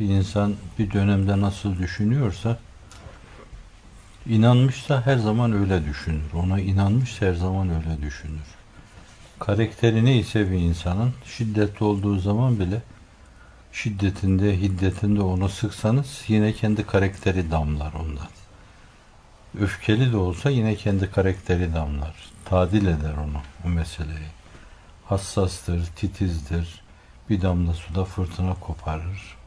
Bir insan bir dönemde nasıl düşünüyorsa inanmışsa her zaman öyle düşünür. Ona inanmış her zaman öyle düşünür. Karakteri neyse bir insanın şiddetli olduğu zaman bile şiddetinde, hiddetinde onu sıksanız yine kendi karakteri damlar ondan. Öfkeli de olsa yine kendi karakteri damlar. Tadil eder onu, o meseleyi. Hassastır, titizdir. Bir damla suda fırtına koparır.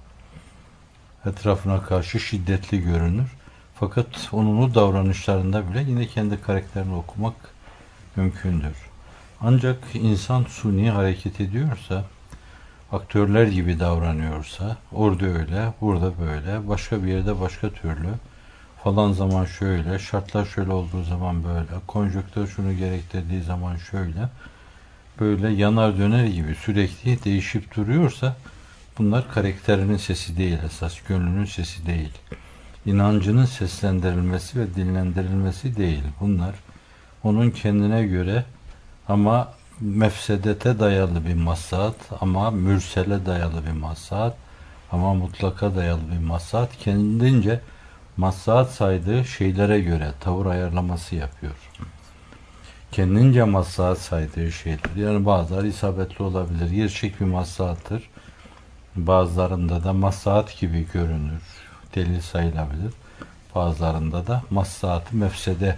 Etrafına karşı şiddetli görünür. Fakat onun o davranışlarında bile yine kendi karakterini okumak mümkündür. Ancak insan suni hareket ediyorsa, aktörler gibi davranıyorsa, orada öyle, burada böyle, başka bir yerde başka türlü, falan zaman şöyle, şartlar şöyle olduğu zaman böyle, konjöktör şunu gerektirdiği zaman şöyle, böyle yanar döner gibi sürekli değişip duruyorsa, bunlar karakterinin sesi değil esas, gönlünün sesi değil. İnancının seslendirilmesi ve dinlendirilmesi değil. Bunlar onun kendine göre ama mefsedete dayalı bir maslahat ama mürsele dayalı bir maslahat ama mutlaka dayalı bir maslahat kendince maslahat saydığı şeylere göre tavır ayarlaması yapıyor. Kendince maslahat saydığı şeyler. Yani bazıları isabetli olabilir. Gerçek bir maslahattır. Bazılarında da maslahat gibi görünür. Delil sayılabilir. Bazılarında da maslahatı mefsede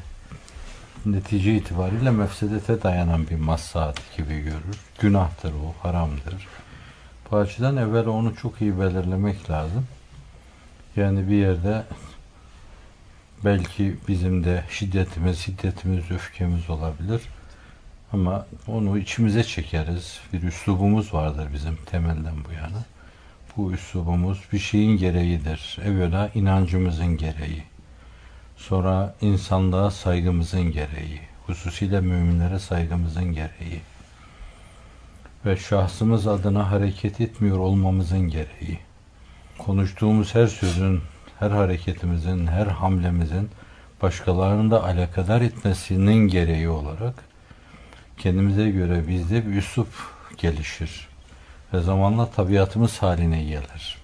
netice itibariyle mefsedete dayanan bir maslahat gibi görür. Günahtır o, haramdır. Bu açıdan evvel onu çok iyi belirlemek lazım. Yani bir yerde belki bizim de şiddetimiz, şiddetimiz, öfkemiz olabilir. Ama onu içimize çekeriz. Bir üslubumuz vardır bizim temelden bu yana. Bu üslubumuz bir şeyin gereğidir. Evvela inancımızın gereği. Sonra insanlığa saygımızın gereği. Hususiyle müminlere saygımızın gereği. Ve şahsımız adına hareket etmiyor olmamızın gereği. Konuştuğumuz her sözün, her hareketimizin, her hamlemizin başkalarını da alakadar etmesinin gereği olarak kendimize göre bizde bir üslup gelişir. Ve zamanla tabiatımız haline gelir.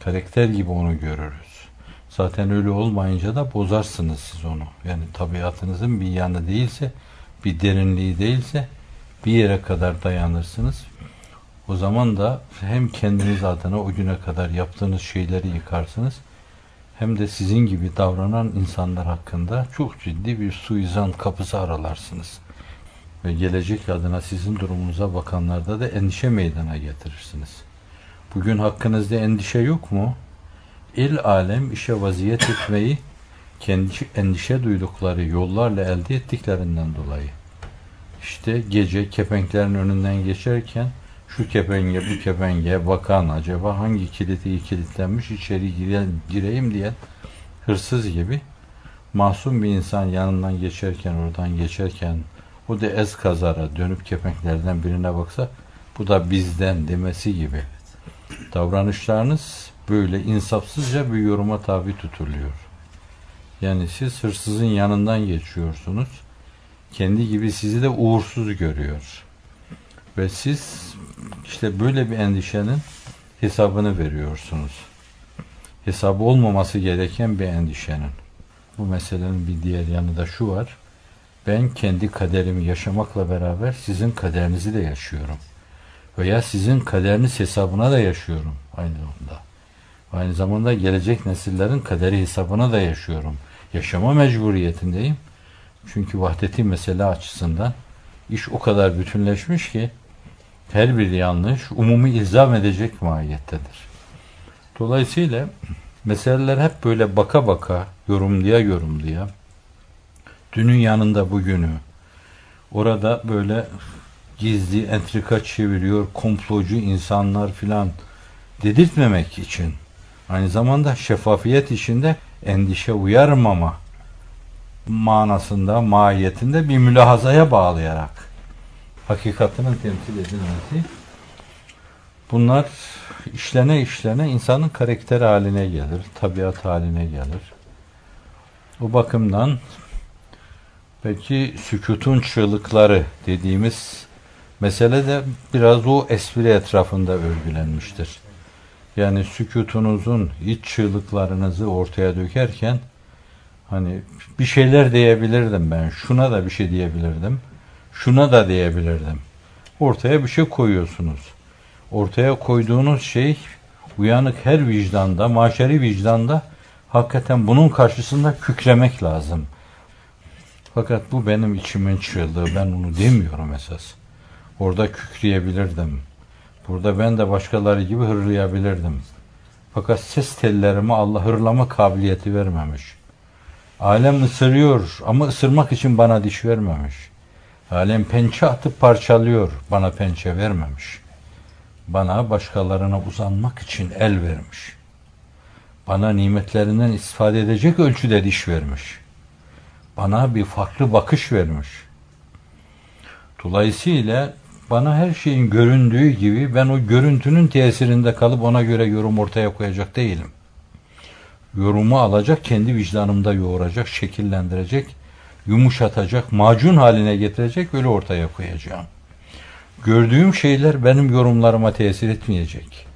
Karakter gibi onu görürüz. Zaten öyle olmayınca da bozarsınız siz onu. Yani tabiatınızın bir yanı değilse, bir derinliği değilse bir yere kadar dayanırsınız. O zaman da hem kendiniz adına o güne kadar yaptığınız şeyleri yıkarsınız hem de sizin gibi davranan insanlar hakkında çok ciddi bir suizan kapısı aralarsınız. Ve gelecek adına sizin durumunuza bakanlarda da endişe meydana getirirsiniz. Bugün hakkınızda endişe yok mu? il alem işe vaziyet etmeyi kendi endişe duydukları yollarla elde ettiklerinden dolayı. İşte gece kepenklerin önünden geçerken şu kepenge bu kepenge bakan acaba hangi kilidi kilitlenmiş içeri gireyim diye hırsız gibi masum bir insan yanından geçerken oradan geçerken o da ez kazara dönüp kepenklerden birine baksa bu da bizden demesi gibi davranışlarınız böyle insafsızca bir yoruma tabi tutuluyor. Yani siz hırsızın yanından geçiyorsunuz. Kendi gibi sizi de uğursuz görüyor. Ve siz işte böyle bir endişenin hesabını veriyorsunuz. Hesabı olmaması gereken bir endişenin. Bu meselenin bir diğer yanı da şu var. Ben kendi kaderimi yaşamakla beraber sizin kaderinizi de yaşıyorum. Veya sizin kaderiniz hesabına da yaşıyorum aynı anda. Aynı zamanda gelecek nesillerin kaderi hesabına da yaşıyorum. Yaşama mecburiyetindeyim. Çünkü vahdeti mesele açısından iş o kadar bütünleşmiş ki her bir yanlış umumi ilzam edecek mahiyettedir. Dolayısıyla meseleler hep böyle baka baka, yorumluya yorumluya, dünün yanında bugünü, orada böyle gizli entrika çeviriyor, komplocu insanlar filan dedirtmemek için. Aynı zamanda şeffafiyet içinde endişe uyarmama manasında, mahiyetinde bir mülahazaya bağlayarak hakikatinin temsil edilmesi bunlar işlene işlene insanın karakter haline gelir, tabiat haline gelir. Bu bakımdan belki sükutun çığlıkları dediğimiz mesele de biraz o espri etrafında örgülenmiştir. Yani sükutunuzun iç çığlıklarınızı ortaya dökerken hani bir şeyler diyebilirdim ben. Şuna da bir şey diyebilirdim. Şuna da diyebilirdim. Ortaya bir şey koyuyorsunuz. Ortaya koyduğunuz şey uyanık her vicdanda, maşeri vicdanda hakikaten bunun karşısında kükremek lazım. Fakat bu benim içimin çığlığı. Ben onu demiyorum esas. Orada kükreyebilirdim. Burada ben de başkaları gibi hırlayabilirdim. Fakat ses tellerime Allah hırlama kabiliyeti vermemiş. Alem ısırıyor ama ısırmak için bana diş vermemiş. Alem pençe atıp parçalıyor, bana pençe vermemiş. Bana başkalarına uzanmak için el vermiş. Bana nimetlerinden istifade edecek ölçüde diş vermiş. Bana bir farklı bakış vermiş. Dolayısıyla bana her şeyin göründüğü gibi ben o görüntünün tesirinde kalıp ona göre yorum ortaya koyacak değilim. Yorumu alacak, kendi vicdanımda yoğuracak, şekillendirecek, yumuşatacak, macun haline getirecek, öyle ortaya koyacağım. Gördüğüm şeyler benim yorumlarıma tesir etmeyecek.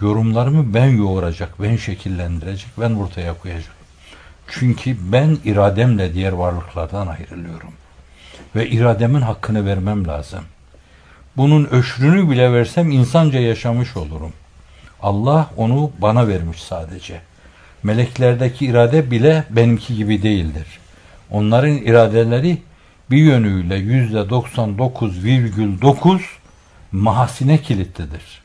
Yorumlarımı ben yoğuracak, ben şekillendirecek, ben ortaya koyacak. Çünkü ben irademle diğer varlıklardan ayrılıyorum. Ve irademin hakkını vermem lazım. Bunun öşrünü bile versem insanca yaşamış olurum. Allah onu bana vermiş sadece. Meleklerdeki irade bile benimki gibi değildir. Onların iradeleri bir yönüyle yüzde 99,9 mahasine kilitlidir.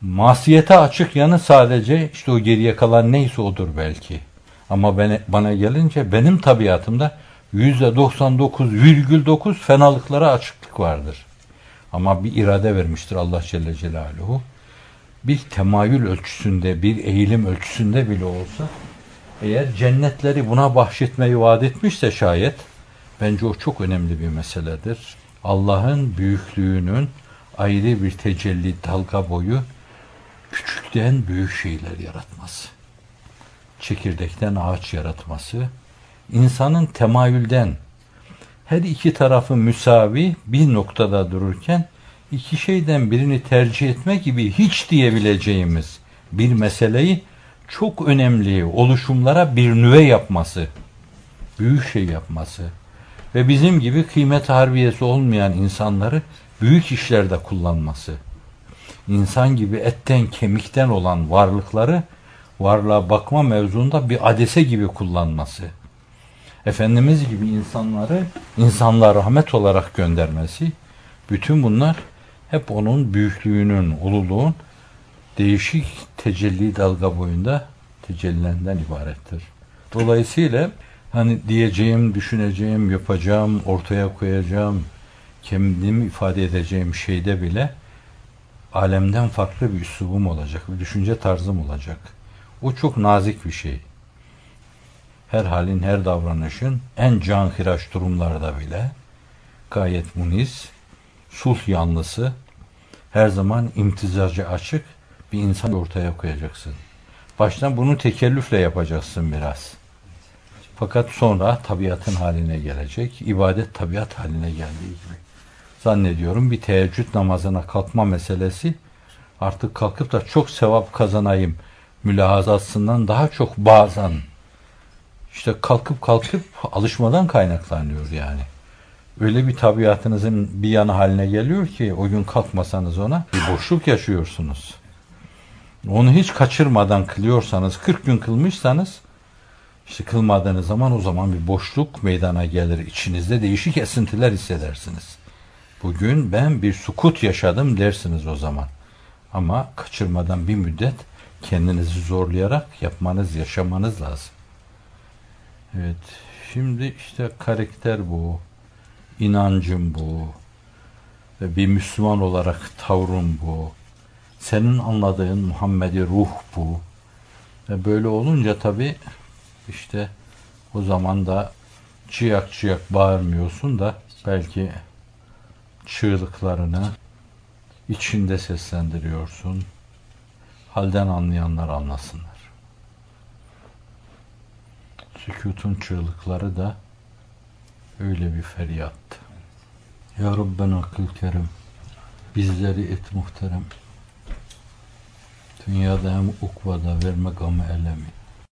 Masiyete açık yanı sadece işte o geriye kalan neyse odur belki. Ama bana, bana gelince benim tabiatımda yüzde 99,9 fenalıklara açıklık vardır. Ama bir irade vermiştir Allah Celle Celaluhu. Bir temayül ölçüsünde, bir eğilim ölçüsünde bile olsa eğer cennetleri buna bahşetmeyi vaat etmişse şayet bence o çok önemli bir meseledir. Allah'ın büyüklüğünün ayrı bir tecelli dalga boyu küçükten büyük şeyler yaratması. Çekirdekten ağaç yaratması, insanın temayülden her iki tarafı müsavi bir noktada dururken iki şeyden birini tercih etme gibi hiç diyebileceğimiz bir meseleyi çok önemli oluşumlara bir nüve yapması, büyük şey yapması ve bizim gibi kıymet harbiyesi olmayan insanları büyük işlerde kullanması, insan gibi etten kemikten olan varlıkları varlığa bakma mevzunda bir adese gibi kullanması, Efendimiz gibi insanları insanlığa rahmet olarak göndermesi, bütün bunlar hep onun büyüklüğünün, ululuğun değişik tecelli dalga boyunda tecellilerinden ibarettir. Dolayısıyla hani diyeceğim, düşüneceğim, yapacağım, ortaya koyacağım, kendimi ifade edeceğim şeyde bile alemden farklı bir üslubum olacak, bir düşünce tarzım olacak. O çok nazik bir şey. Her halin, her davranışın en canhiraş durumlarda bile gayet muniz, sulh yanlısı, her zaman imtizacı açık bir insan ortaya koyacaksın. Baştan bunu tekellüfle yapacaksın biraz. Fakat sonra tabiatın haline gelecek. İbadet tabiat haline geldiği gibi. Zannediyorum bir teheccüd namazına kalkma meselesi artık kalkıp da çok sevap kazanayım mülahazasından daha çok bazen işte kalkıp kalkıp alışmadan kaynaklanıyor yani. Öyle bir tabiatınızın bir yanı haline geliyor ki o gün kalkmasanız ona bir boşluk yaşıyorsunuz. Onu hiç kaçırmadan kılıyorsanız, 40 gün kılmışsanız işte kılmadığınız zaman o zaman bir boşluk meydana gelir. İçinizde değişik esintiler hissedersiniz. Bugün ben bir sukut yaşadım dersiniz o zaman. Ama kaçırmadan bir müddet kendinizi zorlayarak yapmanız, yaşamanız lazım. Evet. Şimdi işte karakter bu. inancım bu. Ve bir Müslüman olarak tavrım bu. Senin anladığın Muhammed'i ruh bu. Ve böyle olunca tabi işte o zaman da ciyak ciyak bağırmıyorsun da belki çığlıklarını içinde seslendiriyorsun. Halden anlayanlar anlasınlar. Sükutun çığlıkları da öyle bir feryattı. Ya Rabbena kıl kerem, bizleri et muhterem. Dünyada hem ukvada verme gamı elemi.